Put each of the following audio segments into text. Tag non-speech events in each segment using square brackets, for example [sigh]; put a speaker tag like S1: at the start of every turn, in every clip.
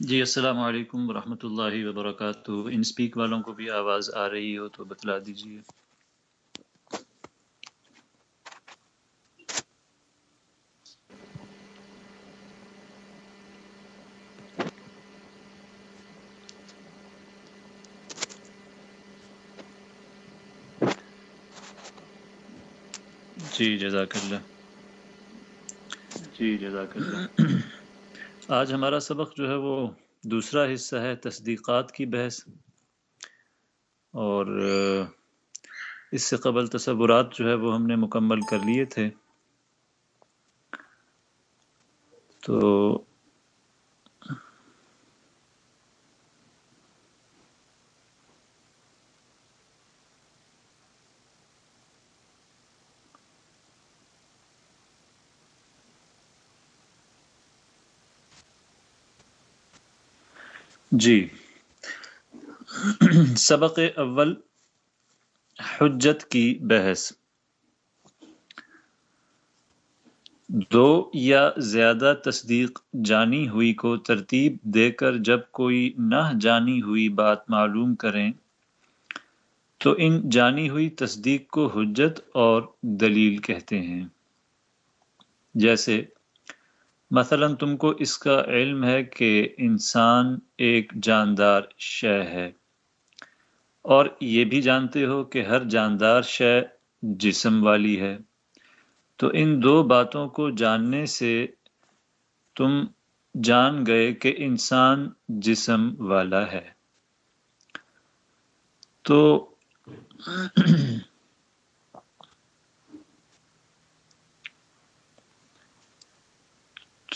S1: جی السلام علیکم ورحمۃ اللہ وبرکاتہ۔ ان سپیک والوں کو بھی آواز آ رہی ہو تو بتلا دیجیے جی جزاک اللہ۔
S2: جی جزاک اللہ۔
S1: آج ہمارا سبق جو ہے وہ دوسرا حصہ ہے تصدیقات کی بحث۔ اور اس سے قبل تصورات جو ہے وہ ہم نے مکمل کر لیے تھے۔ تو جی۔ سبق اول حجت کی بحث۔ دو یا زیادہ تصدیق جانی ہوئی کو ترتیب دے کر جب کوئی نہ جانی ہوئی بات معلوم کریں، تو ان جانی ہوئی تصدیق کو حجت اور دلیل کہتے ہیں۔ جیسے مثلا تم کو اس کا علم ہے کہ انسان ایک جاندار شے ہے۔ اور یہ بھی جانتے ہو کہ ہر جاندار شے جسم والی ہے۔ تو ان دو باتوں کو جاننے سے تم جان گئے کہ انسان جسم والا ہے۔ تو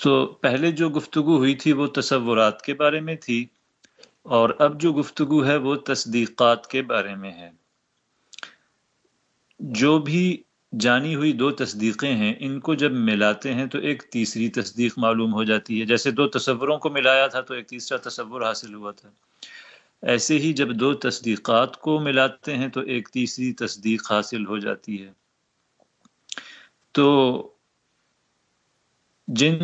S1: تو پہلے جو گفتگو ہوئی تھی وہ تصورات کے بارے میں تھی، اور اب جو گفتگو ہے وہ تصدیقات کے بارے میں ہے۔ جو بھی جانی ہوئی دو تصدیقیں ہیں، ان کو جب ملاتے ہیں تو ایک تیسری تصدیق معلوم ہو جاتی ہے۔ جیسے دو تصوروں کو ملایا تھا تو ایک تیسرا تصور حاصل ہوا تھا۔ ایسے ہی جب دو تصدیقات کو ملاتے ہیں تو ایک تیسری تصدیق حاصل ہو جاتی ہے۔ تو جن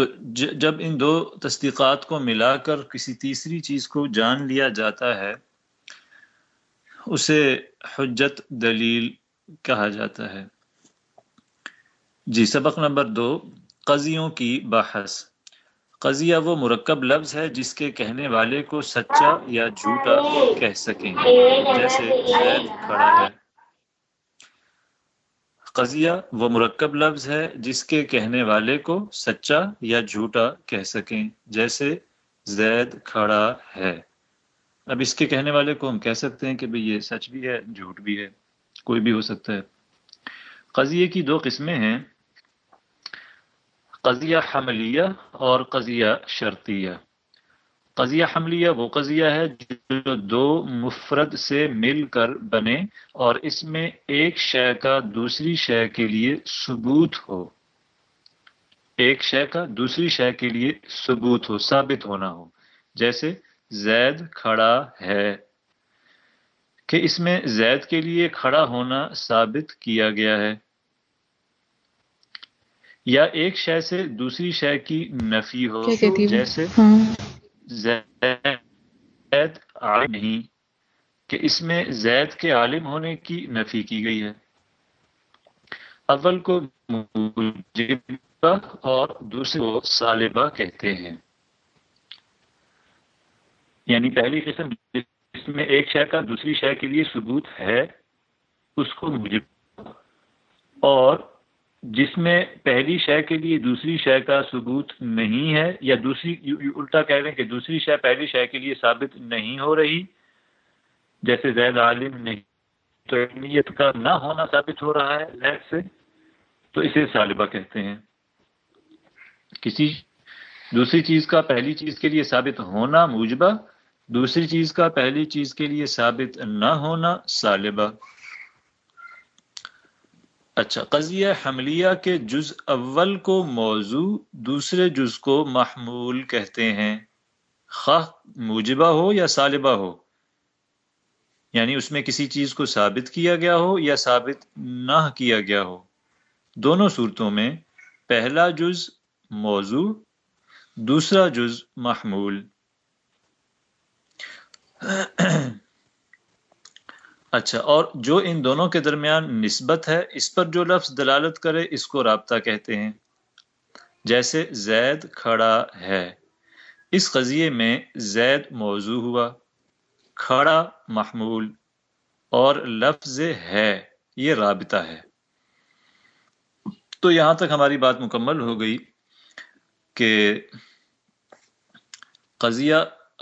S1: تو جب ان دو تصدیقات کو ملا کر کسی تیسری چیز کو جان لیا جاتا ہے، اسے حجت دلیل کہا جاتا ہے۔ جی سبق نمبر دو، قضیوں کی بحث۔ قضیہ وہ مرکب لفظ ہے جس کے کہنے والے کو سچا یا جھوٹا کہہ سکیں۔ جیسے زید کھڑا ہے۔ قضیہ وہ مرکب لفظ ہے جس کے کہنے والے کو سچا یا جھوٹا کہہ سکیں، جیسے زید کھڑا ہے۔ اب اس کے کہنے والے کو ہم کہہ سکتے ہیں کہ بھئی یہ سچ بھی ہے، جھوٹ بھی ہے، کوئی بھی ہو سکتا ہے۔ قضیے کی دو قسمیں ہیں، قضیہ حملیہ اور قضیہ شرطیہ۔ قضیہ حملیہ وہ قضیہ ہے جو دو مفرد سے مل کر بنے اور اس میں ایک شے کا دوسری شے کے لیے ثبوت ہو۔ ایک شے کا دوسری شے کے لیے ثبوت ہو ثابت ہونا ہو۔ جیسے زید کھڑا ہے۔ کہ اس میں زید کے لیے کھڑا ہونا ثابت کیا گیا ہے۔ یا ایک شے سے دوسری شے کی نفی ہو۔ جیسے ہاں۔ زید عالم نہیں کہ اس میں زید کے عالم ہونے کی نفی کی گئی ہے۔ اول کو اور دوسرے کو سالبہ کہتے ہیں۔ یعنی پہلی قسم جس میں ایک شے کا دوسری شے کے لیے ثبوت ہے، اس کو موجب اور جس میں پہلی شے کے لیے دوسری شے کا ثبوت نہیں ہے یا دوسری الٹا کہہ رہے ہیں کہ دوسری شے پہلی شے کے لیے ثابت نہیں ہو رہی، جیسے زید عالم نہیں، تو علمیت کا نہ ہونا ثابت ہو رہا ہے زید سے، تو اسے صالبہ کہتے ہیں۔ کسی دوسری چیز کا پہلی چیز کے لیے ثابت ہونا موجبہ، دوسری چیز کا پہلی چیز کے لیے ثابت نہ ہونا صالبہ اچھا قضیہ حملیہ کے جز اول کو موضوع، دوسرے جز کو محمول کہتے ہیں۔ خواہ موجبہ ہو یا سالبہ ہو۔ یعنی اس میں کسی چیز کو ثابت کیا گیا ہو یا ثابت نہ کیا گیا ہو۔ دونوں صورتوں میں پہلا جز موضوع، دوسرا جز محمول۔ اچھا اور جو ان دونوں کے درمیان نسبت ہے، اس پر جو لفظ دلالت کرے، اس کو رابطہ کہتے ہیں۔ جیسے زید کھڑا ہے۔ اس قضیے میں زید موضوع ہوا۔ کھڑا، محمول، اور لفظ ہے، یہ رابطہ ہے۔ تو یہاں تک ہماری بات مکمل ہو گئی کہ قضیہ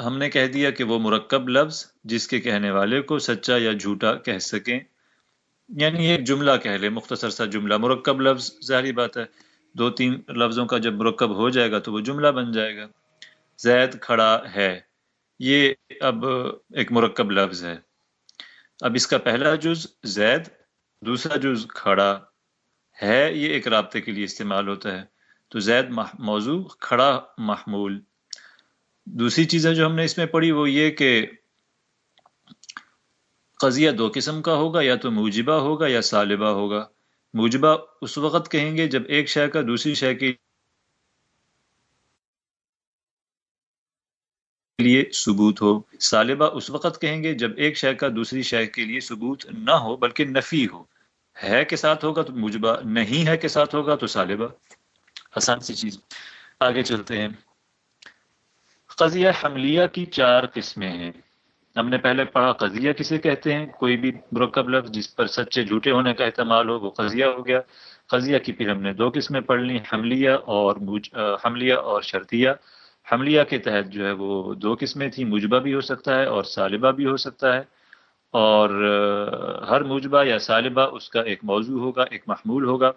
S1: ہم نے کہہ دیا کہ وہ مرکب لفظ جس کے کہنے والے کو سچا یا جھوٹا کہہ سکیں۔ یعنی ایک جملہ کہہ لے، مختصر سا جملہ، مرکب لفظ، ظاہری بات ہے۔ دو تین لفظوں کا جب مرکب ہو جائے گا تو وہ جملہ بن جائے گا۔ زید کھڑا ہے۔ یہ اب ایک مرکب لفظ ہے۔ اب اس کا پہلا جز زید، دوسرا جز کھڑا ہے۔ یہ ایک رابطے کے لیے استعمال ہوتا ہے۔ تو زید موضوع کھڑا محمول۔ دوسری چیزیں جو ہم نے اس میں پڑھی وہ یہ کہ قضیہ دو قسم کا ہوگا، یا تو موجبہ ہوگا یا سالبہ ہوگا۔ موجبہ اس وقت کہیں گے جب ایک شے کا دوسری شے کے لیے ثبوت ہو۔ سالبہ اس وقت کہیں گے جب ایک شے کا دوسری شے کے لیے ثبوت نہ ہو، بلکہ نفی ہو۔ ہے کے ساتھ ہوگا تو موجبہ، نہیں ہے کے ساتھ ہوگا تو سالبہ۔ آسان سی چیز۔ آگے چلتے ہیں۔ قضیہ حملیہ کی چار قسمیں ہیں۔ ہم نے پہلے پڑھا قضیہ کسے کہتے ہیں، کوئی بھی مرکب لفظ جس پر سچے جھوٹے ہونے کا احتمال ہو، وہ قضیہ ہو گیا۔ قضیہ کی پھر ہم نے دو قسمیں پڑھ لی حملیہ اور حملیہ اور شرطیہ۔ حملیہ کے تحت جو ہے وہ دو قسمیں تھیں مجبہ بھی ہو سکتا ہے اور سالبہ بھی ہو سکتا ہے۔ اور ہر مجبہ یا سالبہ اس کا ایک موضوع ہوگا، ایک محمول ہوگا۔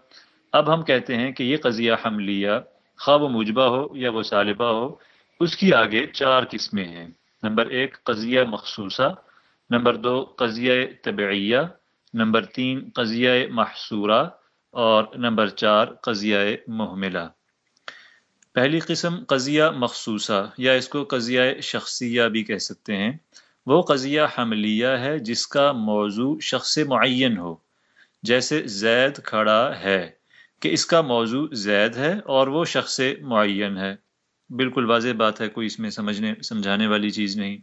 S1: اب ہم کہتے ہیں کہ یہ قضیہ حملیہ خواب و مجبہ ہو یا وہ سالبہ ہو، اس کی آگے چار قسمیں ہیں۔ نمبر ایک، قضیہ مخصوصہ. نمبر دو، قضیہ طبعیہ. نمبر تین، قضیہ محصورہ. اور نمبر چار، قضیہ محملہ پہلی قسم، قضیہ مخصوصہ، یا اس کو قضیہ شخصیہ بھی کہہ سکتے ہیں. وہ قضیہ حملیہ ہے، جس کا موضوع شخص معین ہو. جیسے زید کھڑا ہے، کہ اس کا موضوع زید ہے اور وہ شخص معین ہے. بالکل واضح بات ہے، کوئی اس میں سمجھنے، سمجھانے والی چیز نہیں۔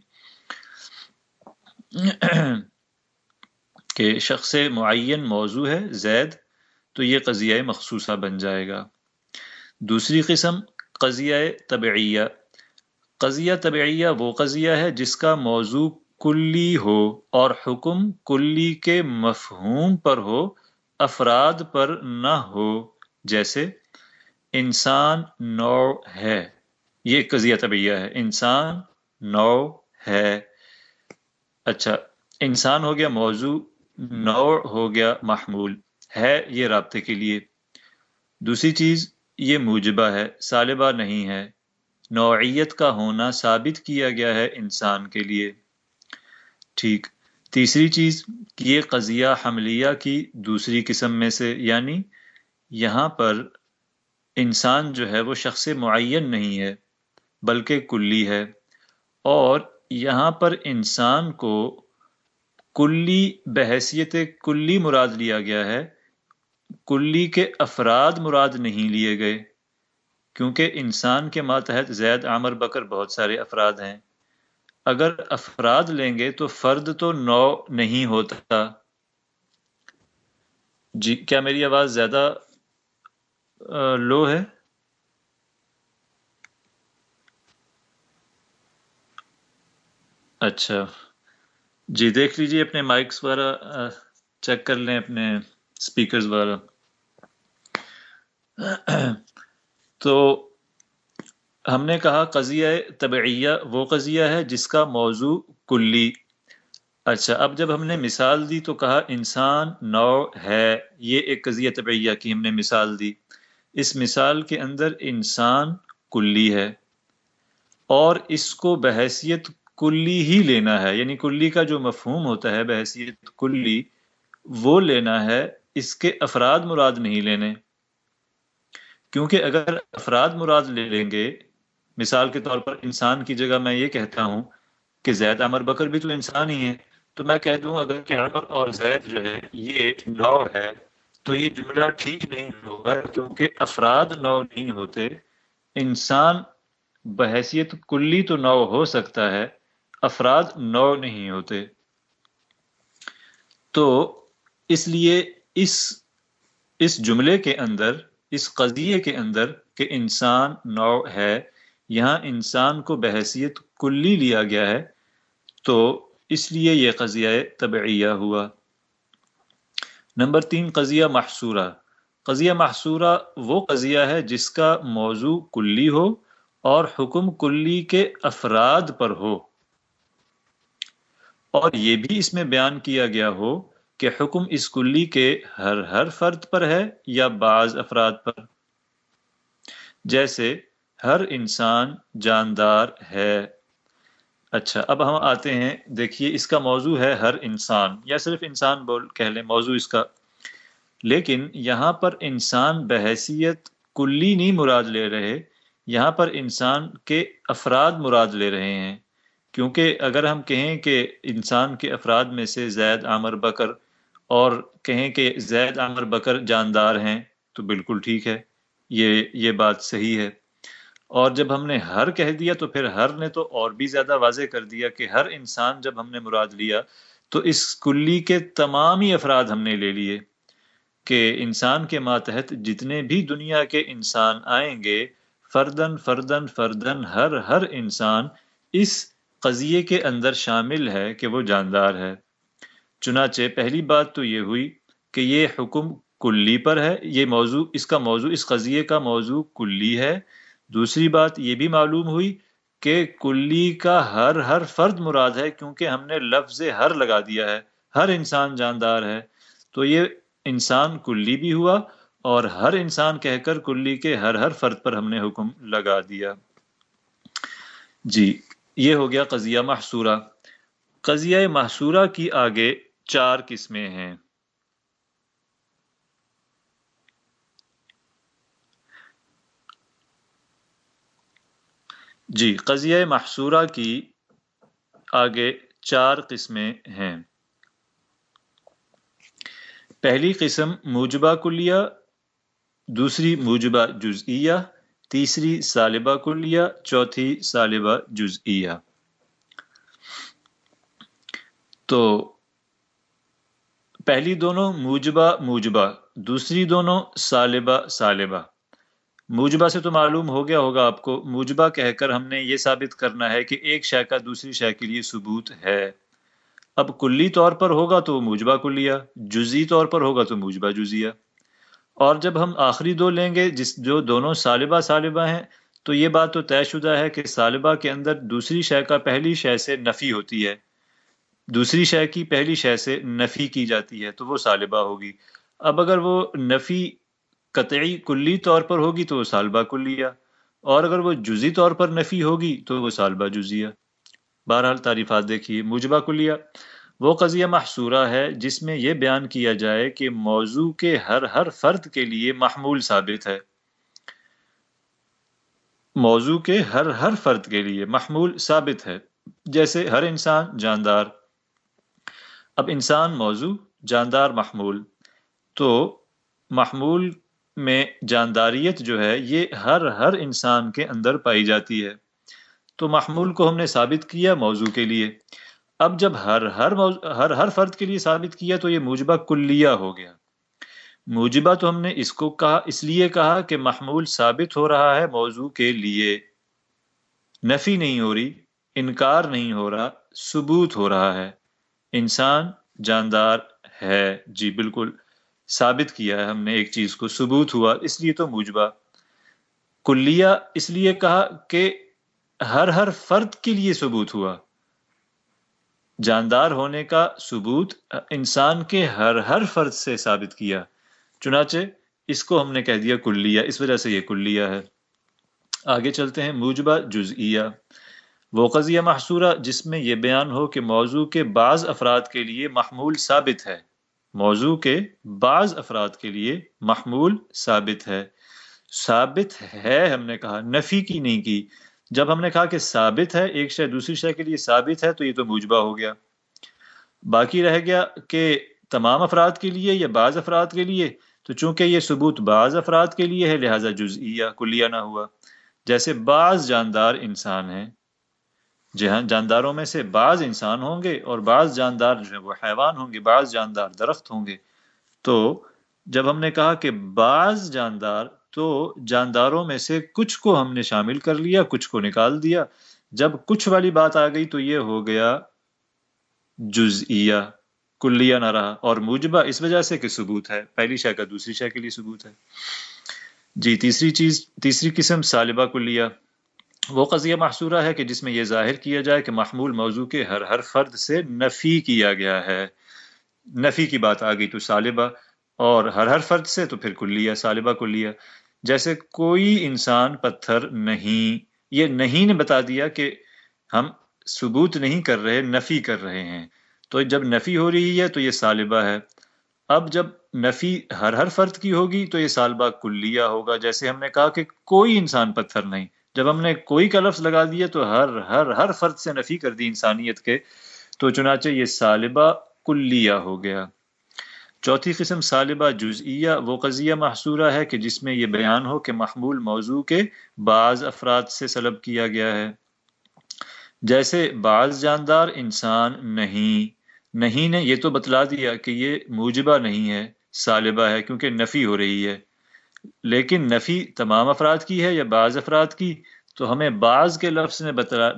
S1: کہ شخص معین موضوع ہے، زید، تو یہ قضیہ مخصوصہ بن جائے گا۔ دوسری قسم، قضیہ طبعیہ۔ قضیہ طبعیہ وہ قضیہ ہے جس کا موضوع کلی ہو اور حکم کلی کے مفہوم پر ہو، افراد پر نہ ہو، جیسے انسان نو ہے۔ یہ قضیہ طبیعہ ہے۔ انسان نو ہے۔ اچھا انسان ہو گیا موضوع نو ہو گیا محمول۔ ہے یہ رابطے کے لیے۔ دوسری چیز، یہ موجبہ ہے، سالبہ نہیں ہے۔ نوعیت کا ہونا ثابت کیا گیا ہے انسان کے لیے۔ ٹھیک۔ تیسری چیز، یہ قضیہ حملیہ کی دوسری قسم میں سے یعنی یہاں پر انسان جو ہے وہ شخص معین نہیں ہے۔ بلکہ کلی ہے۔ اور یہاں پر انسان کو کلی بحثیت کلی مراد لیا گیا ہے۔ کلی کے افراد مراد نہیں لیے گئے، کیونکہ انسان کے ماتحت زید عامر بکر بہت سارے افراد ہیں۔ اگر افراد لیں گے تو فرد تو نو نہیں ہوتا۔ جی کیا میری آواز زیادہ لو ہے؟ اچھا۔ جی دیکھ لیجیے اپنے مائکس وغیرہ چیک کر لیں اپنے اسپیکرز وغیرہ۔ تو ہم نے کہا قضیہ طبعیہ، وہ قضیہ ہے جس کا موضوع کلی۔ اچھا اب جب ہم نے مثال دی تو کہا انسان نو ہے، یہ ایک قضیہ طبعیہ کی ہم نے مثال دی۔ اس مثال کے اندر انسان کلی ہے اور اس کو بحیثیت کلی ہی لینا ہے یعنی کلی کا جو مفہوم ہوتا ہے بحثیت کلی، وہ لینا ہے، اس کے افراد مراد نہیں لینے۔ کیونکہ اگر افراد مراد لے لیں گے، مثال کے طور پر انسان کی جگہ میں یہ کہتا ہوں کہ زید امر بکر بھی تو انسان ہی ہے تو میں کہہ دوں اگر کہ عمر اور زید جو ہے، یہ نو ہے، تو یہ جملہ ٹھیک نہیں ہوگا کیونکہ افراد نو نہیں ہوتے۔ انسان بحیثیت کلی تو نو ہو سکتا ہے افراد نو نہیں ہوتے۔ تو اس لیے اس اس جملے کے اندر، اس قضیے کے اندر کہ انسان نو ہے، یہاں انسان کو بحثیت کلی لیا گیا ہے، تو اس لیے یہ قضیہ طبعیہ ہوا۔ نمبر تین، قضیہ محصورہ۔ قضیہ محصورہ وہ قضیہ ہے جس کا موضوع کلی ہو اور حکم کلی کے افراد پر ہو۔ اور یہ بھی اس میں بیان کیا گیا ہو کہ حکم اس کلی کے ہر ہر فرد پر ہے یا بعض افراد پر۔ جیسے ہر انسان جاندار ہے۔ اچھا اب ہم آتے ہیں۔ دیکھیے، اس کا موضوع ہے ہر انسان، یا صرف انسان بول کہہ لیں، موضوع اس کا۔ لیکن یہاں پر انسان بحیثیت کلی نہیں مراد لے رہے، یہاں پر انسان کے افراد مراد لے رہے ہیں۔ کیونکہ اگر ہم کہیں کہ انسان کے افراد میں سے زید عامر بکر اور کہیں کہ زید عامر بکر جاندار ہیں، تو بالکل ٹھیک ہے، یہ یہ بات صحیح ہے۔ اور جب ہم نے ہر کہہ دیا تو پھر ہر نے تو اور بھی زیادہ واضح کر دیا کہ ہر انسان جب ہم نے مراد لیا تو اس کلی کے تمام ہی افراد ہم نے لے لیے کہ انسان کے ماتحت جتنے بھی دنیا کے انسان آئیں گے، فردن فردن فردن، ہر ہر انسان اس قضیے کے اندر شامل ہے کہ وہ جاندار ہے۔ چنانچہ پہلی بات تو یہ ہوئی کہ یہ حکم کلی پر ہے، یہ موضوع، اس کا موضوع، اس قضیے کا موضوع کلی ہے۔ دوسری بات یہ بھی معلوم ہوئی کہ کلی کا ہر ہر فرد مراد ہے کیونکہ ہم نے لفظ ہر لگا دیا ہے۔ ہر انسان جاندار ہے۔ تو یہ انسان کلی بھی ہوا اور ہر انسان کہہ کر کلی کے ہر ہر فرد پر ہم نے حکم لگا دیا۔ جی۔ یہ ہو گیا قضیہ محصورہ۔ قضیہ محصورہ کی آگے چار قسمیں ہیں۔ جی قضیہ محصورہ کی آگے چار قسمیں ہیں۔ پہلی قسم موجبہ کلیہ، دوسری موجبہ جزئیہ تیسری سالبہ کلیہ چوتھی سالبہ جزئیہ۔ تو پہلی دونوں موجبہ موجبہ، دوسری دونوں سالبہ سالبہ موجبہ سے تو معلوم ہو گیا ہوگا آپ کو، موجبہ کہہ کر ہم نے یہ ثابت کرنا ہے کہ ایک شے کا دوسری شے کے لیے ثبوت ہے۔ اب کلی طور پر ہوگا تو موجبہ کلیہ جزی طور پر ہوگا تو موجبہ جزیہ اور جب ہم آخری دو لیں گے، جس جو دونوں سالبہ سالبہ ہیں، تو یہ بات تو طے شدہ ہے کہ سالبہ کے اندر دوسری شے کا پہلی شے سے نفی ہوتی ہے۔ دوسری شے کی پہلی شے سے نفی کی جاتی ہے، تو وہ سالبہ ہوگی۔ اب اگر وہ نفی قطعی کلی طور پر ہوگی، تو وہ سالبہ کلیہ۔ اور اگر وہ جزی طور پر نفی ہوگی، تو وہ سالبہ جزیہ بہرحال تعریفات دیکھیے مجبہ کلیہ۔ وہ قضیہ محصورہ ہے جس میں یہ بیان کیا جائے کہ موضوع کے ہر ہر فرد کے لیے محمول ثابت ہے۔ موضوع کے ہر ہر فرد کے لیے محمول ثابت ہے۔ جیسے ہر انسان جاندار۔ اب انسان موضوع جاندار محمول۔ تو محمول میں جانداریت جو ہے یہ ہر ہر انسان کے اندر پائی جاتی ہے۔ تو محمول کو ہم نے ثابت کیا موضوع کے لیے۔ اب جب ہر ہر ہر ہر فرد کے لیے ثابت کیا تو یہ موجبہ کلیہ ہو گیا۔ موجبہ تو ہم نے اس کو کہا، اس لیے کہا کہ محمول ثابت ہو رہا ہے موضوع کے لیے۔ نفی نہیں ہو رہی، انکار نہیں ہو رہا، ثبوت ہو رہا ہے۔ انسان جاندار ہے۔ جی بالکل ثابت کیا ہے ہم نے ایک چیز کو، ثبوت ہوا۔ اس لیے تو موجبہ۔ کلیہ اس لیے کہا کہ ہر ہر فرد کے لیے ثبوت ہوا۔ جاندار ہونے کا ثبوت انسان کے ہر ہر فرد سے ثابت کیا۔ چنانچہ اس کو ہم نے کہہ دیا کلیہ، اس وجہ سے یہ کلیہ ہے۔ آگے چلتے ہیں، موجبہ جزئیہ۔ وہ قضیہ محصورہ جس میں یہ بیان ہو کہ موضوع کے بعض افراد کے لیے محمول ثابت ہے۔ موضوع کے بعض افراد کے لیے محمول ثابت ہے۔ ثابت ہے، ہم نے کہا، نفی کی نہیں کی۔ جب ہم نے کہا کہ ثابت ہے، ایک شے دوسری شے کے لیے ثابت ہے، تو یہ تو موجبہ ہو گیا۔ باقی رہ گیا کہ تمام افراد کے لیے یا بعض افراد کے لیے؟ تو چونکہ یہ ثبوت بعض افراد کے لیے ہے، لہٰذا جزئیہ کلیہ نہ ہوا۔ جیسے بعض جاندار انسان ہیں، جہاں جانداروں میں سے بعض انسان ہوں گے اور بعض جاندار جو ہے وہ حیوان ہوں گے، بعض جاندار درخت ہوں گے۔ تو جب ہم نے کہا کہ بعض جاندار تو جانداروں میں سے کچھ کو ہم نے شامل کر لیا، کچھ کو نکال دیا۔ جب کچھ والی بات آ گئی تو یہ ہو گیا جزئیہ۔ کلیہ نہ رہا۔ اور موجبہ اس وجہ سے کہ ثبوت ہے۔ پہلی شے کا دوسری شے کے لیے ثبوت ہے۔ جی تیسری چیز، تیسری قسم سالبہ کلیہ۔ وہ قضیہ محصورہ ہے کہ جس میں یہ ظاہر کیا جائے کہ محمول موضوع کے ہر ہر فرد سے نفی کیا گیا ہے۔ نفی کی بات آ گئی تو سالبہ، اور ہر ہر فرد سے تو پھر کلیہ، سالبہ کلیہ۔ جیسے کوئی انسان پتھر نہیں، یہ نہیں نے بتا دیا کہ ہم ثبوت نہیں کر رہے، نفی کر رہے ہیں۔ تو جب نفی ہو رہی ہے تو یہ سالبہ ہے۔ اب جب نفی ہر ہر فرد کی ہوگی تو یہ سالبہ کلیہ ہوگا۔ جیسے ہم نے کہا کہ کوئی انسان پتھر نہیں۔ جب ہم نے کوئی کا لفظ لگا دیا تو ہر ہر ہر فرد سے نفی کر دی انسانیت کے۔ تو چنانچہ یہ سالبہ کلیہ ہو گیا۔ چوتھی قسم سالبہ جزئیہ وہ قضیہ محصورہ ہے کہ جس میں یہ بیان ہو کہ محمول موضوع کے بعض افراد سے سلب کیا گیا ہے۔ جیسے بعض جاندار انسان نہیں نہیں نے یہ تو بتلا دیا کہ یہ موجبہ نہیں ہے، سالبہ ہے کیونکہ نفی ہو رہی ہے۔ لیکن نفی تمام افراد کی ہے یا بعض افراد کی؟ تو ہمیں بعض کے لفظ نے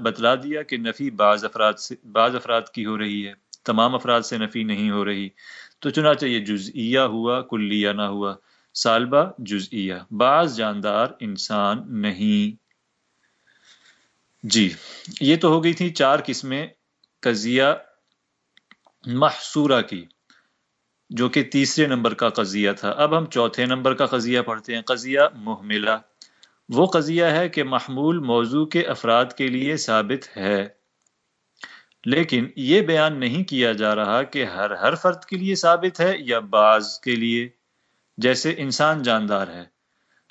S1: بتلا دیا کہ نفی بعض افراد سے، بعض افراد کی ہو رہی ہے۔ تمام افراد سے نفی نہیں ہو رہی۔ تو چنانچہ یہ جزئیہ ہوا، کلیہ نہ ہوا، سالبہ جزئیہ۔ بعض جاندار انسان نہیں۔ جی یہ تو ہو گئی تھی چار قسمیں، قضیہ محصورہ کی، جو کہ تیسرے نمبر کا قضیہ تھا۔ اب ہم چوتھے نمبر کا قضیہ پڑھتے ہیں، قضیہ محملہ۔ وہ قضیہ ہے کہ محمول موضوع کے افراد کے لیے ثابت ہے۔ لیکن یہ بیان نہیں کیا جا رہا کہ ہر ہر فرد کے لیے ثابت ہے یا بعض کے لیے، جیسے انسان جاندار ہے۔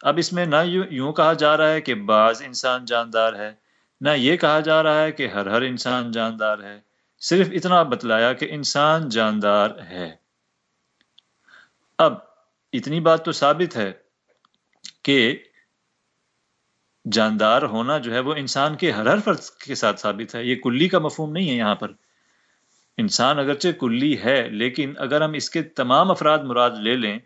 S1: اب اس میں نہ یوں کہا جا رہا ہے کہ بعض انسان جاندار ہے، نہ یہ کہا جا رہا ہے کہ ہر ہر انسان جاندار ہے۔ صرف اتنا بتلایا کہ انسان جاندار ہے۔ اب اتنی بات تو ثابت ہے کہ جاندار ہونا جو ہے وہ انسان کے ہر ہر فرد کے ساتھ ثابت ہے، یہ کلی کا مفہوم نہیں ہے یہاں پر۔ انسان اگرچہ کلی ہے، لیکن اگر ہم اس کے تمام افراد مراد لے لیں،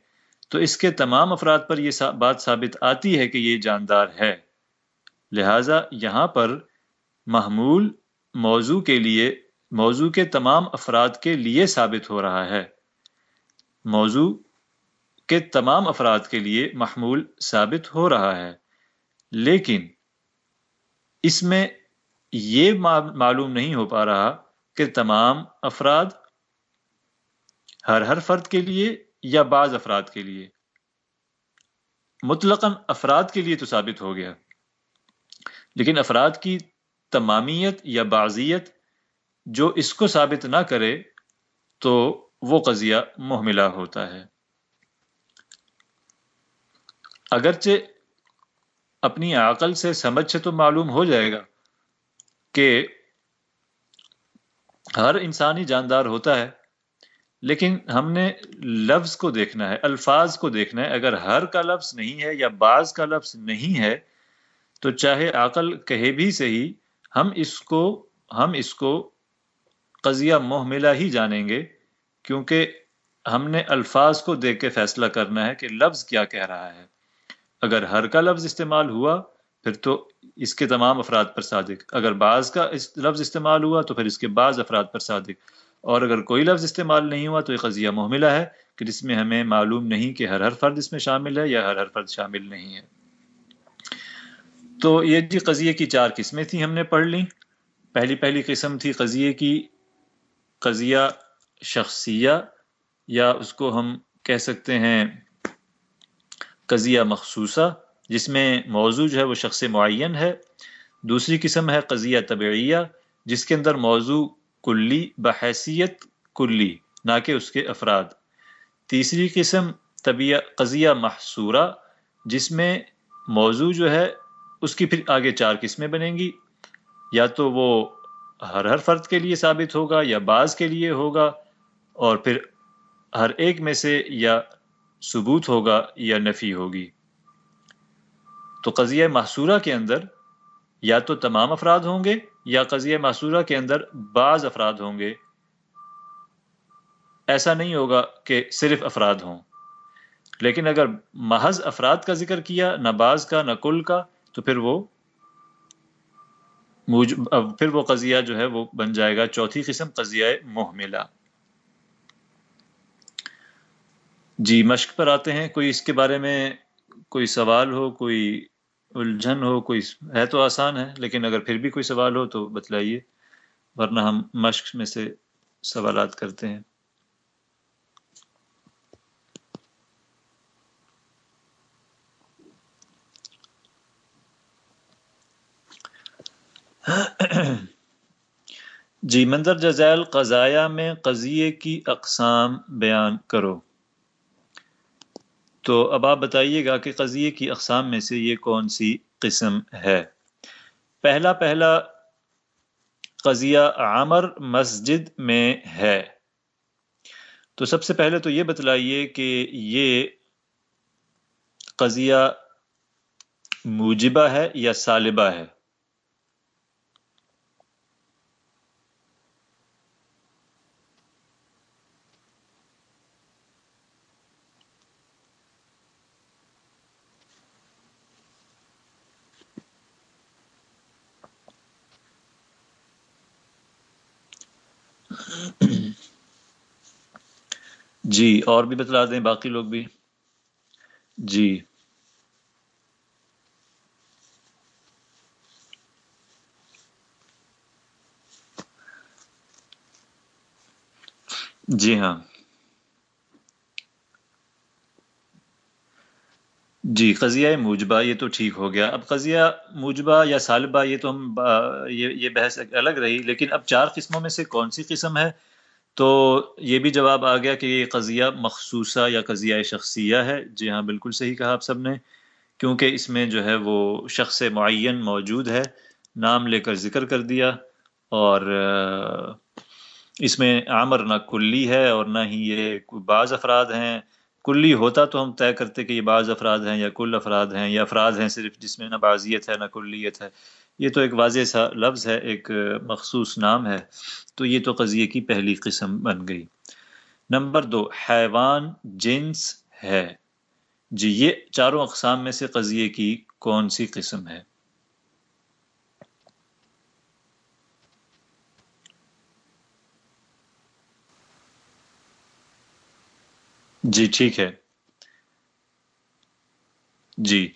S1: تو اس کے تمام افراد پر یہ بات ثابت آتی ہے کہ یہ جاندار ہے۔ لہذا یہاں پر محمول موضوع کے لیے، موضوع کے تمام افراد کے لیے ثابت ہو رہا ہے۔ موضوع کے تمام افراد کے لیے محمول ثابت ہو رہا ہے۔ لیکن اس میں یہ معلوم نہیں ہو پا رہا کہ تمام افراد ہر ہر فرد کے لیے یا بعض افراد کے لیے۔ مطلق افراد کے لیے تو ثابت ہو گیا۔ لیکن افراد کی تمامیت یا بعضیت جو اس کو ثابت نہ کرے تو وہ قضیہ محملہ ہوتا ہے۔ اگرچہ اپنی عقل سے سمجھ سے تو معلوم ہو جائے گا کہ ہر انسانی جاندار ہوتا ہے، لیکن ہم نے لفظ کو دیکھنا ہے، الفاظ کو دیکھنا ہے۔ اگر ہر کا لفظ نہیں ہے یا بعض کا لفظ نہیں ہے، تو چاہے عقل کہے بھی صحیح، ہم اس کو، ہم اس کو قضیہ محملہ ہی جانیں گے، کیونکہ ہم نے الفاظ کو دیکھ کے فیصلہ کرنا ہے کہ لفظ کیا کہہ رہا ہے۔ اگر ہر کا لفظ استعمال ہوا، پھر تو اس کے تمام افراد پر صادق۔ اگر بعض کا لفظ استعمال ہوا، تو پھر اس کے بعض افراد پر صادق۔ اور اگر کوئی لفظ استعمال نہیں ہوا، تو یہ قضیہ محملہ ہے کہ جس میں ہمیں معلوم نہیں کہ ہر ہر فرد اس میں شامل ہے یا ہر ہر فرد شامل نہیں ہے۔ تو یہ جی قضیے کی چار قسمیں تھیں، ہم نے پڑھ لیں۔ پہلی پہلی قسم تھی قضیے کی قضیہ شخصیہ، یا اس کو ہم کہہ سکتے ہیں قضیہ مخصوصہ، جس میں موضوع جو ہے وہ شخص معین ہے، دوسری قسم ہے قضیہ طبعیہ، جس کے اندر موضوع کلی، بحیثیت کلی، نہ کہ اس کے افراد۔ تیسری قسم طبیع قضیہ محصورہ، جس میں موضوع جو ہے اس کی پھر آگے چار قسمیں بنیں گی۔ یا تو وہ ہر ہر فرد کے لیے ثابت ہوگا یا بعض کے لیے ہوگا، اور پھر ہر ایک میں سے یا ثبوت ہوگا یا نفی ہوگی۔ تو قضیہ محصورہ کے اندر یا تو تمام افراد ہوں گے یا قضیہ محصورہ کے اندر بعض افراد ہوں گے۔ ایسا نہیں ہوگا کہ صرف افراد ہوں۔ لیکن اگر محض افراد کا ذکر کیا، نہ بعض کا، نہ کل کا، تو پھر وہ پھر وہ قضیہ جو ہے وہ بن جائے گا۔ چوتھی قسم قضیہ محملہ جی مشق پر آتے ہیں، کوئی اس کے بارے میں کوئی سوال ہو، کوئی الجھن ہو، کوئی ہے تو آسان ہے، لیکن اگر پھر بھی کوئی سوال ہو تو بتلائیے، ورنہ ہم مشق میں سے سوالات کرتے ہیں۔ جی منظر جزائل قضایا میں قضیے کی اقسام بیان کرو۔ تو اب آپ بتائیے گا کہ قضیے کی اقسام میں سے یہ کون سی قسم ہے۔ پہلا پہلا قضیہ عامر مسجد میں ہے۔ تو سب سے پہلے تو یہ بتلائیے کہ یہ قضیہ موجبہ ہے یا سالبہ ہے؟ جی اور بھی بتلا دیں، باقی لوگ بھی۔ جی۔ جی ہاں۔ جی قضیہ موجبہ یہ تو ٹھیک ہو گیا۔ اب قضیہ موجبہ یا سالبہ یہ تو ہم یہ بحث الگ رہی، لیکن اب چار قسموں میں سے کون سی قسم ہے؟ تو یہ بھی جواب آ گیا کہ یہ قضیہ مخصوصہ یا قضیہ شخصیہ ہے۔ جی ہاں بالکل صحیح کہا آپ سب نے، کیونکہ اس میں جو ہے وہ شخص معین موجود ہے، نام لے کر ذکر کر دیا اور اس میں عامر نہ کلی ہے اور نہ ہی یہ بعض افراد ہیں۔ کلی ہوتا تو ہم طے کرتے کہ یہ بعض افراد ہیں یا کل افراد ہیں یا افراد ہیں صرف جس میں نہ بعضیت ہے نہ کلیت ہے۔ یہ تو ایک واضح سا لفظ ہے، ایک مخصوص نام ہے۔ تو یہ تو قضیے کی پہلی قسم بن گئی۔ نمبر دو، حیوان، جنس ہے۔ جی یہ چاروں اقسام میں سے قضیے کی کون سی قسم ہے؟ جی ٹھیک ہے۔ جی۔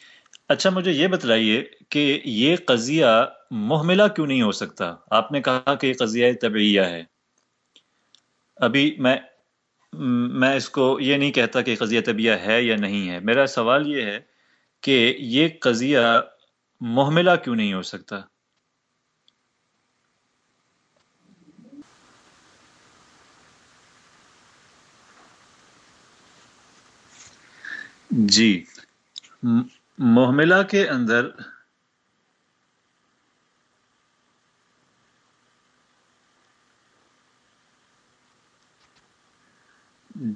S1: اچھا مجھے یہ بتلائیے کہ یہ قضیہ محملہ کیوں نہیں ہو سکتا؟ آپ نے کہا کہ یہ قضیہ طبعیہ ہے۔ ابھی میں میں اس کو یہ نہیں کہتا کہ قضیہ طبیہ ہے یا نہیں ہے۔ میرا سوال یہ ہے کہ یہ قضیہ محملہ کیوں نہیں ہو سکتا؟ جی۔ محملہ کے اندر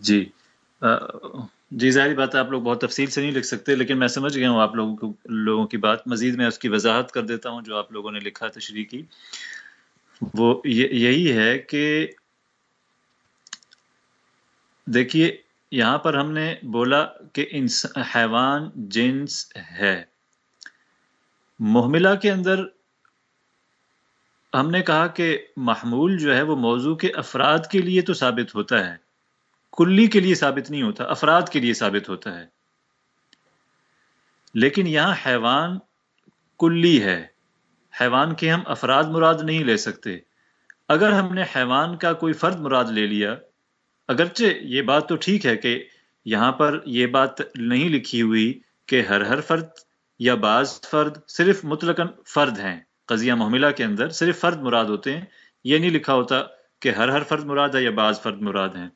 S1: جی جی ظاہری بات ہے، آپ لوگ بہت تفصیل سے نہیں لکھ سکتے، لیکن میں سمجھ گیا ہوں آپ لوگوں کو، لوگوں کی بات۔ مزید میں اس کی وضاحت کر دیتا ہوں جو آپ لوگوں نے لکھا تشریح کی۔ وہ یہی ہے کہ دیکھیے یہاں پر ہم نے بولا کہ حیوان، جنس ہے۔ محملہ کے اندر ہم نے کہا کہ محمول جو ہے وہ موضوع کے افراد کے لیے تو ثابت ہوتا ہے۔ کلی کے لیے ثابت نہیں ہوتا، افراد کے لیے ثابت ہوتا ہے۔ لیکن یہاں حیوان کلی ہے۔ حیوان کے ہم افراد مراد نہیں لے سکتے۔ اگر ہم نے حیوان کا کوئی فرد مراد لے لیا اگرچہ یہ بات تو ٹھیک ہے کہ یہاں پر یہ بات نہیں لکھی ہوئی کہ ہر ہر فرد یا بعض فرد صرف مطلق فرد ہیں۔ قضیہ محملہ کے اندر صرف فرد مراد ہوتے ہیں، یہ نہیں لکھا ہوتا کہ ہر ہر فرد مراد ہے یا بعض فرد مراد ہیں۔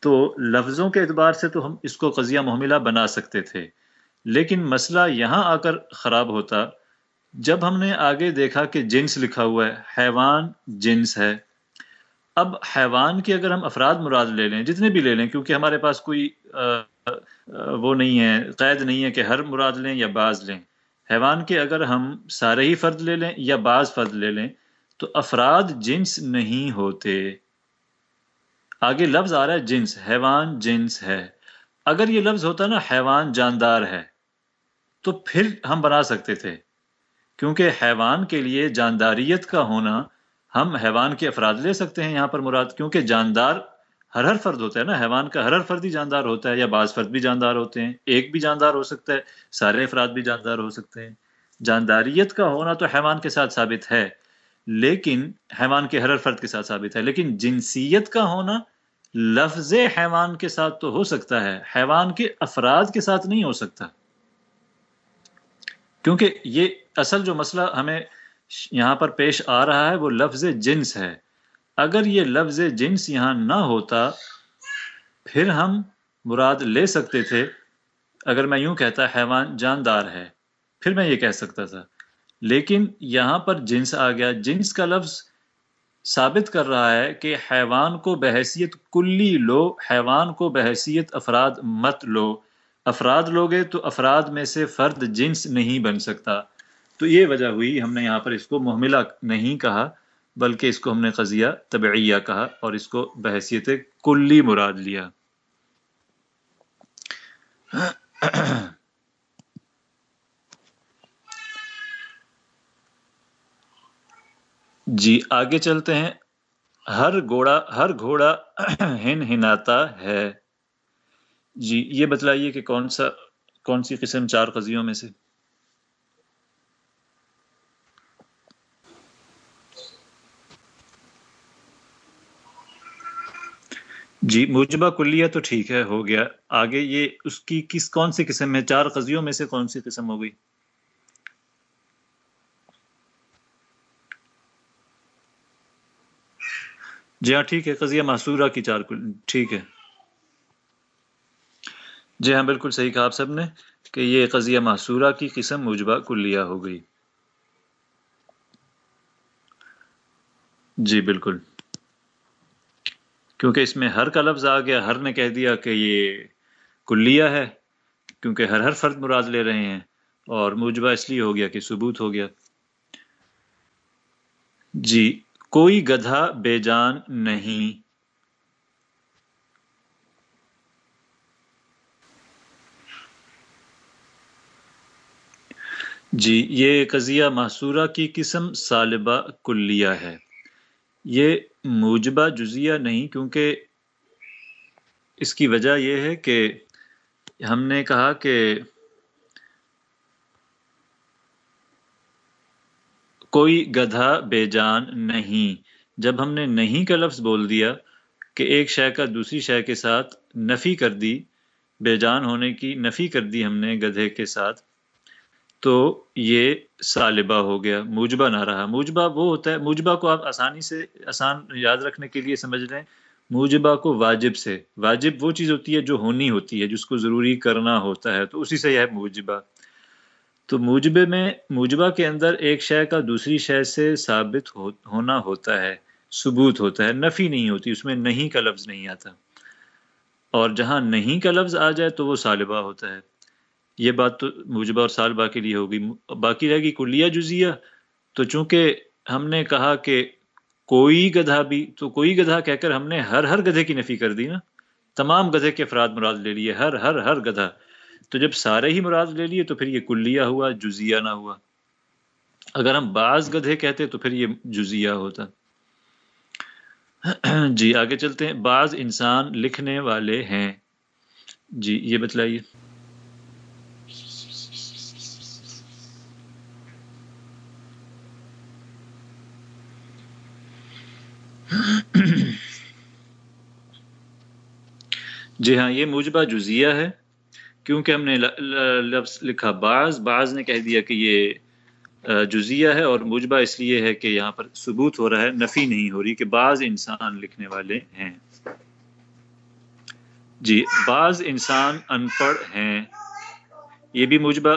S1: تو لفظوں کے اعتبار سے تو ہم اس کو قضیہ محملہ بنا سکتے تھے۔ لیکن مسئلہ یہاں آ کر خراب ہوتا جب ہم نے آگے دیکھا کہ جنس لکھا ہوا ہے، حیوان جنس ہے۔ اب حیوان کے اگر ہم افراد مراد لے لیں، جتنے بھی لے لیں، کیونکہ ہمارے پاس کوئی وہ نہیں ہے، قید نہیں ہے کہ ہر مراد لیں یا بعض لیں۔ حیوان کے اگر ہم سارے ہی فرد لے لیں یا بعض فرد لے لیں، تو افراد جنس نہیں ہوتے۔ آگے لفظ آ رہا ہے جنس، حیوان جنس ہے۔ اگر یہ لفظ ہوتا نا، حیوان جاندار ہے، تو پھر ہم بنا سکتے تھے۔ کیونکہ حیوان کے لیے جانداریت کا ہونا ہم حیوان کے افراد لے سکتے ہیں یہاں پر مراد، کیونکہ جاندار ہر ہر فرد ہوتا ہے نا، حیوان کا ہر ہر فرد ہی جاندار ہوتا ہے یا بعض فرد بھی جاندار ہوتے ہیں، ایک بھی جاندار ہو سکتا ہے، سارے افراد بھی جاندار ہو سکتے ہیں۔ جانداریت کا ہونا تو حیوان کے ساتھ ثابت ہے، لیکن حیوان کے ہر ہر فرد کے ساتھ ثابت ہے۔ لیکن جنسیت کا ہونا لفظ حیوان کے ساتھ تو ہو سکتا ہے، حیوان کے افراد کے ساتھ نہیں ہو سکتا۔ کیونکہ یہ اصل جو مسئلہ ہمیں یہاں پر پیش آ رہا ہے، وہ لفظ جنس ہے۔ اگر یہ لفظ جنس یہاں نہ ہوتا، پھر ہم مراد لے سکتے تھے۔ اگر میں یوں کہتا، حیوان جاندار ہے۔ پھر میں یہ کہہ سکتا تھا۔ لیکن یہاں پر جنس آ گیا۔ جنس کا لفظ ثابت کر رہا ہے کہ حیوان کو بحیثیت کلی لو، حیوان کو بحیثیت افراد مت لو۔ افراد لوگے تو افراد میں سے فرد جنس نہیں بن سکتا۔ تو یہ وجہ ہوئی، ہم نے یہاں پر اس کو محملہ نہیں کہا، بلکہ اس کو ہم نے قضیہ طبعیہ کہا اور اس کو بحثیت کلی مراد لیا۔ جی آگے چلتے ہیں۔ ہر گھوڑا ہر گھوڑا ہن ہناتا ہے۔ جی یہ بتلائیے کہ کون سا، کون سی قسم چار قضیوں میں سے؟ جی مجبہ کلیہ تو ٹھیک ہے، ہو گیا۔ آگے یہ اس کی کس، کون سی قسم میں چار قضیوں میں سے کون سی قسم ہو گئی؟ جی ہاں ٹھیک ہے، قضیہ محصورہ کی چار ٹھیک ہے۔ جی ہاں بالکل صحیح کہا آپ سب نے کہ یہ قضیہ محصورہ کی قسم مجبہ کلیہ ہو گئی۔ جی بالکل۔ کیونکہ اس میں ہر کا لفظ آ گیا، ہر نے کہہ دیا کہ یہ کلیہ ہے، کیونکہ ہر ہر فرد مراد لے رہے ہیں اور موجبہ اس لیے ہو گیا کہ ثبوت ہو گیا۔ جی کوئی گدھا بے جان نہیں۔ جی یہ قضیہ محصورہ کی قسم سالبہ کلیہ ہے۔ یہ موجبہ جزیہ نہیں، کیونکہ اس کی وجہ یہ ہے کہ ہم نے کہا کہ کوئی گدھا بے جان نہیں۔ جب ہم نے نہیں کا لفظ بول دیا کہ ایک شے کا دوسری شے کے ساتھ نفی کر دی، بے جان ہونے کی نفی کر دی ہم نے گدھے کے ساتھ تو یہ سالبہ ہو گیا، موجبہ نہ رہا۔ موجبہ وہ ہوتا ہے، موجبہ کو آپ آسانی سے، آسان یاد رکھنے کے لیے سمجھ لیں، موجبہ کو واجب سے۔ واجب وہ چیز ہوتی ہے جو ہونی ہوتی ہے، جس کو ضروری کرنا ہوتا ہے، تو اسی سے ہے موجبہ۔ تو موجبے میں، موجبہ کے اندر ایک شے کا دوسری شے سے ثابت ہونا ہوتا ہے، ثبوت ہوتا ہے، نفی نہیں ہوتی، اس میں نہیں کا لفظ نہیں آتا۔ اور جہاں نہیں کا لفظ آ جائے تو وہ سالبہ ہوتا ہے۔ یہ بات تو مجبہ اور سال باقی لیے ہوگی۔ باقی رہے گی کلیہ جزیہ۔ تو چونکہ ہم نے کہا کہ کوئی گدھا بھی تو کوئی گدھا کہہ کر ہم نے ہر ہر گدھے کی نفی کر دی نا۔ تمام گدھے کے افراد مراد لے لیے۔ ہر ہر ہر گدھا۔ تو جب سارے ہی مراد لے لیے تو پھر یہ کلیہ ہوا، جزیہ نہ ہوا۔ اگر ہم بعض گدھے کہتے تو پھر یہ جزیہ ہوتا۔ جی آگے چلتے ہیں۔ بعض انسان لکھنے والے ہیں۔ جی یہ بتلائیے۔ جی ہاں یہ موجبہ جزیہ ہے، کیونکہ ہم نے لفظ لکھا بعض بعض نے کہہ دیا کہ یہ جزیہ ہے اور موجبہ اس لیے ہے کہ یہاں پر ثبوت ہو رہا ہے، نفی نہیں ہو رہی کہ بعض انسان لکھنے والے ہیں۔ جی بعض انسان ان پڑھ ہیں۔ یہ بھی موجبہ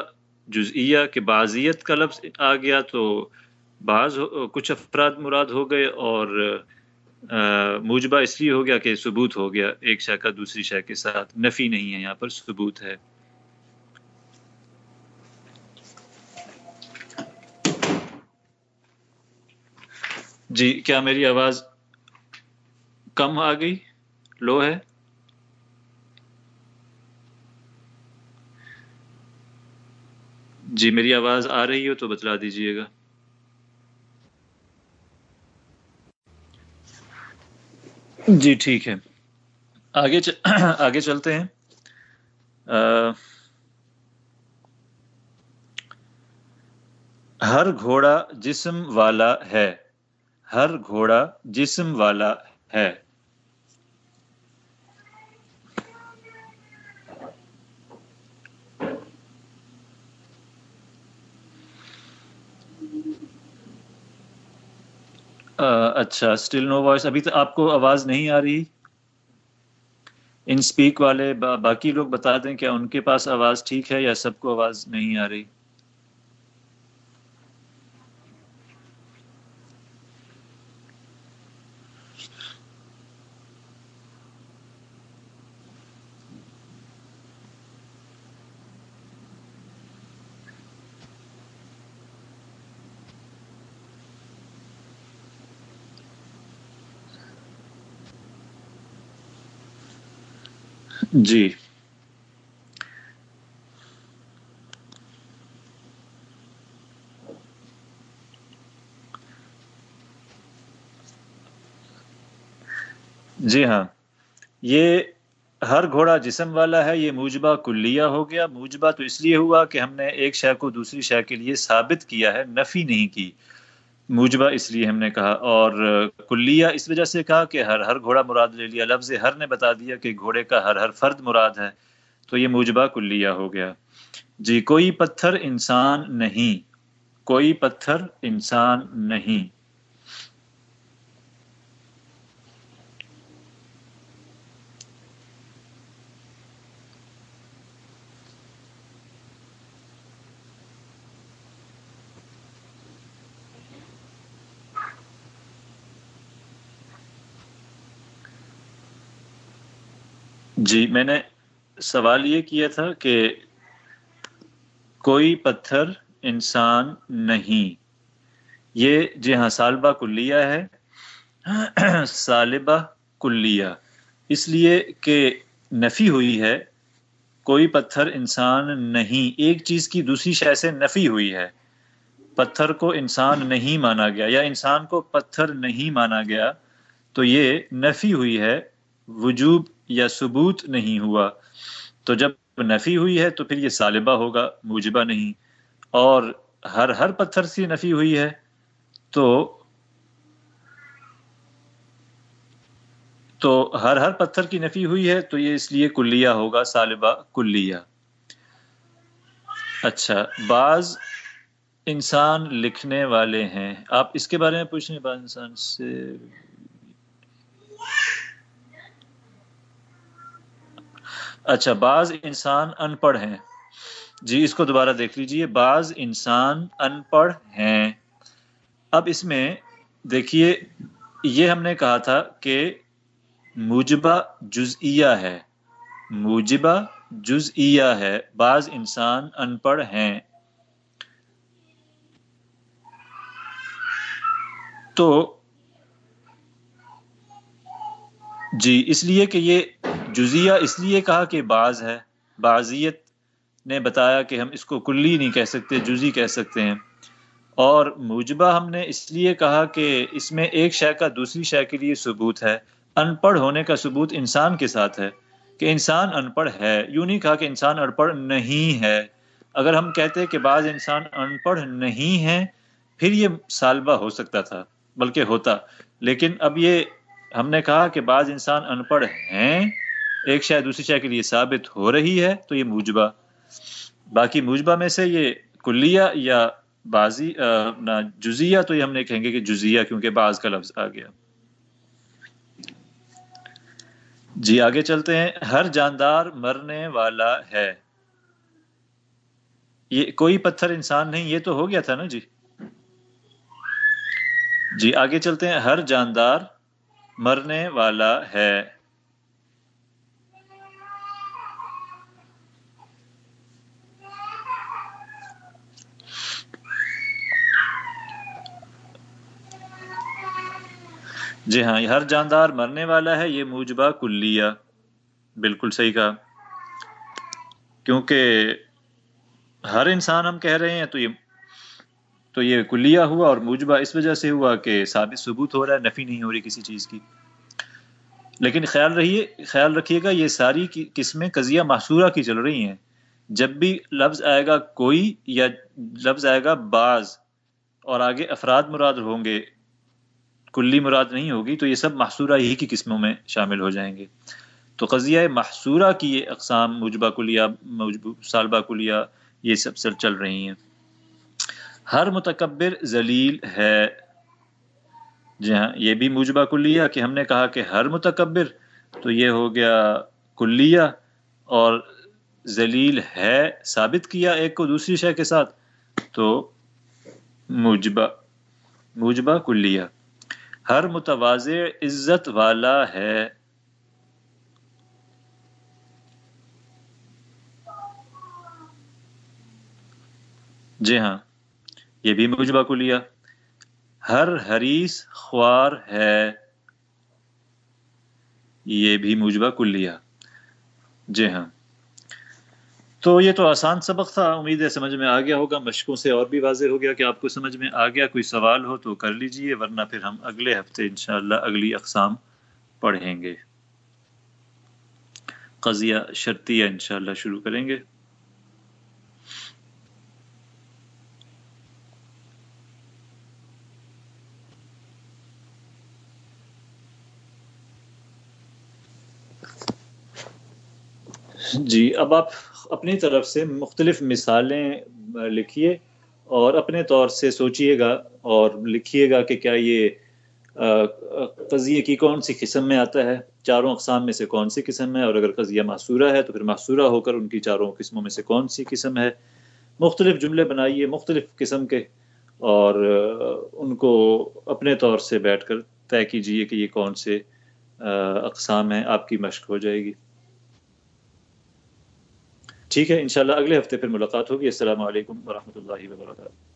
S1: جزئیہ کے بعضیت کا لفظ آ گیا تو بعض کچھ افراد مراد ہو گئے اور موجبہ اس لیے ہو گیا کہ ثبوت ہو گیا، ایک شے کا دوسری شے کے ساتھ نفی نہیں ہے، یہاں پر ثبوت ہے۔ جی کیا میری آواز کم آ گئی؟ لو ہے؟ جی میری آواز آ رہی ہو تو بتلا دیجیے گا۔ جی ٹھیک ہے۔ آگے [clears throat] آگے چلتے ہیں۔ ہر گھوڑا جسم والا ہے۔ ہر گھوڑا جسم والا ہے۔ اچھا اسٹل نو وائس ابھی تو آپ کو آواز نہیں آ رہی۔ ان اسپیک والے باقی لوگ بتا دیں کیا ان کے پاس آواز ٹھیک ہے یا سب کو آواز نہیں آ رہی؟ جی۔ جی ہاں۔ یہ ہر گھوڑا جسم والا ہے، یہ موجبہ کلیہ ہو گیا۔ موجبہ تو اس لیے ہوا کہ ہم نے ایک شے کو دوسری شے کے لیے ثابت کیا ہے، نفی نہیں کی۔ موجبہ اس لیے ہم نے کہا اور کلیہ اس وجہ سے کہا کہ ہر ہر گھوڑا مراد لے لیا۔ لفظ ہر نے بتا دیا کہ گھوڑے کا ہر ہر فرد مراد ہے۔ تو یہ موجبہ کلیہ ہو گیا۔ جی کوئی پتھر انسان نہیں۔ کوئی پتھر انسان نہیں۔ جی میں نے سوال یہ کیا تھا کہ کوئی پتھر انسان نہیں۔ یہ جی ہاں سالبہ کلیہ ہے، سالبہ کلیہ۔ اس لیے کہ نفی ہوئی ہے، کوئی پتھر انسان نہیں۔ ایک چیز کی دوسری شے سے نفی ہوئی ہے۔ پتھر کو انسان نہیں مانا گیا، یا انسان کو پتھر نہیں مانا گیا، تو یہ نفی ہوئی ہے، وجوب یا ثبوت نہیں ہوا۔ تو جب نفی ہوئی ہے تو پھر یہ سالبہ ہوگا، موجبہ نہیں۔ اور ہر ہر پتھر سے نفی ہوئی ہے تو تو ہر ہر پتھر کی نفی ہوئی ہے تو یہ اس لیے کلیہ ہوگا، سالبہ کلیہ۔ اچھا بعض انسان لکھنے والے ہیں۔ آپ اس کے بارے میں پوچھیں، بعض انسان سے۔ اچھا بعض انسان ان پڑھ ہیں۔ جی اس کو دوبارہ دیکھ لیجیے۔ بعض انسان ان پڑھ ہیں۔ اب اس میں دیکھیے، یہ ہم نے کہا تھا کہ موجبہ جزئیہ ہے۔ موجبہ جزئیہ ہے۔ بعض انسان ان پڑھ ہیں۔ تو جی اس لیے کہ یہ جزیہ اس لیے کہا کہ بعض ہے، بعضیت نے بتایا کہ ہم اس کو کلی نہیں کہہ سکتے، جزی کہہ سکتے ہیں۔ اور موجبہ ہم نے اس لیے کہا کہ اس میں ایک شے کا دوسری شے کے لیے ثبوت ہے۔ ان پڑھ ہونے کا ثبوت انسان کے ساتھ ہے کہ انسان ان پڑھ ہے۔ یوں نہیں کہا کہ انسان ان پڑھ نہیں ہے۔ اگر ہم کہتے کہ بعض انسان ان پڑھ نہیں ہیں، پھر یہ سالبہ ہو سکتا تھا، بلکہ ہوتا۔ لیکن اب یہ ہم نے کہا کہ بعض انسان ان پڑھ ہیں ایک شاید دوسری شے کے لیے ثابت ہو رہی ہے، تو یہ موجبہ۔ باقی موجبہ میں سے یہ کلیہ یا بازی جزیہ، تو یہ ہم نے کہیں گے کہ جزیہ، کیونکہ بعض کا لفظ آ گیا۔ جی آگے چلتے ہیں۔ ہر جاندار مرنے والا ہے۔ یہ کوئی پتھر انسان نہیں، یہ تو ہو گیا تھا نا جی۔ جی آگے چلتے ہیں۔ ہر جاندار مرنے والا ہے۔ جی ہاں ہر جاندار مرنے والا ہے، یہ موجبہ کلیہ بالکل صحیح کہا۔ کیونکہ ہر انسان ہم کہہ رہے ہیں تو یہ تو یہ کلیہ ہوا اور موجبہ اس وجہ سے ہوا کہ ثابت ثبوت ہو رہا ہے، نفی نہیں ہو رہی کسی چیز کی۔ لیکن خیال رہیے، خیال رکھیے گا، یہ ساری قسمیں قضیہ محصورہ کی چل رہی ہیں۔ جب بھی لفظ آئے گا کوئی یا لفظ آئے گا بعض اور آگے افراد مراد ہوں گے کلی مراد نہیں ہوگی، تو یہ سب محصورہ ہی کی قسموں میں شامل ہو جائیں گے۔ تو قضیہ محصورہ کی یہ اقسام، مجبہ کلیہ سالبہ کلیہ، یہ سب سر چل رہی ہیں۔ ہر متکبر ذلیل ہے۔ جی ہاں یہ بھی مجبہ کلیہ کہ ہم نے کہا کہ ہر متکبر، تو یہ ہو گیا کلیہ اور ذلیل ہے، ثابت کیا ایک کو دوسری شے کے ساتھ، تو مجبہ مجبہ کلیہ۔ ہر متوازع عزت والا ہے۔ جی ہاں یہ بھی مجبہ کو لیا۔ ہر حریث خوار ہے۔ یہ بھی مجبہ کو لیا۔ جی ہاں۔ تو یہ تو آسان سبق تھا۔ امید ہے سمجھ میں آ گیا ہوگا۔ مشقوں سے اور بھی واضح ہو گیا کہ آپ کو سمجھ میں آ گیا۔ کوئی سوال ہو تو کر لیجیے، ورنہ پھر ہم اگلے ہفتے انشاءاللہ اگلی اقسام پڑھیں گے۔ قضیہ شرطیہ انشاءاللہ شروع کریں گے۔ جی اب آپ اپنی طرف سے مختلف مثالیں لکھیے اور اپنے طور سے سوچئے گا اور لکھیے گا کہ کیا یہ قضیے کی کون سی قسم میں آتا ہے، چاروں اقسام میں سے کون سی قسم ہے اور اگر قضیہ محصورہ ہے تو پھر محصورہ ہو کر ان کی چاروں قسموں میں سے کون سی قسم ہے۔ مختلف جملے بنائیے مختلف قسم کے اور ان کو اپنے طور سے بیٹھ کر طے کیجیے کہ یہ کون سے اقسام ہیں، آپ کی مشق ہو جائے گی۔ ٹھیک ہے انشاءاللہ اگلے ہفتے پھر ملاقات ہوگی۔ السلام علیکم ورحمۃ اللہ وبرکاتہ۔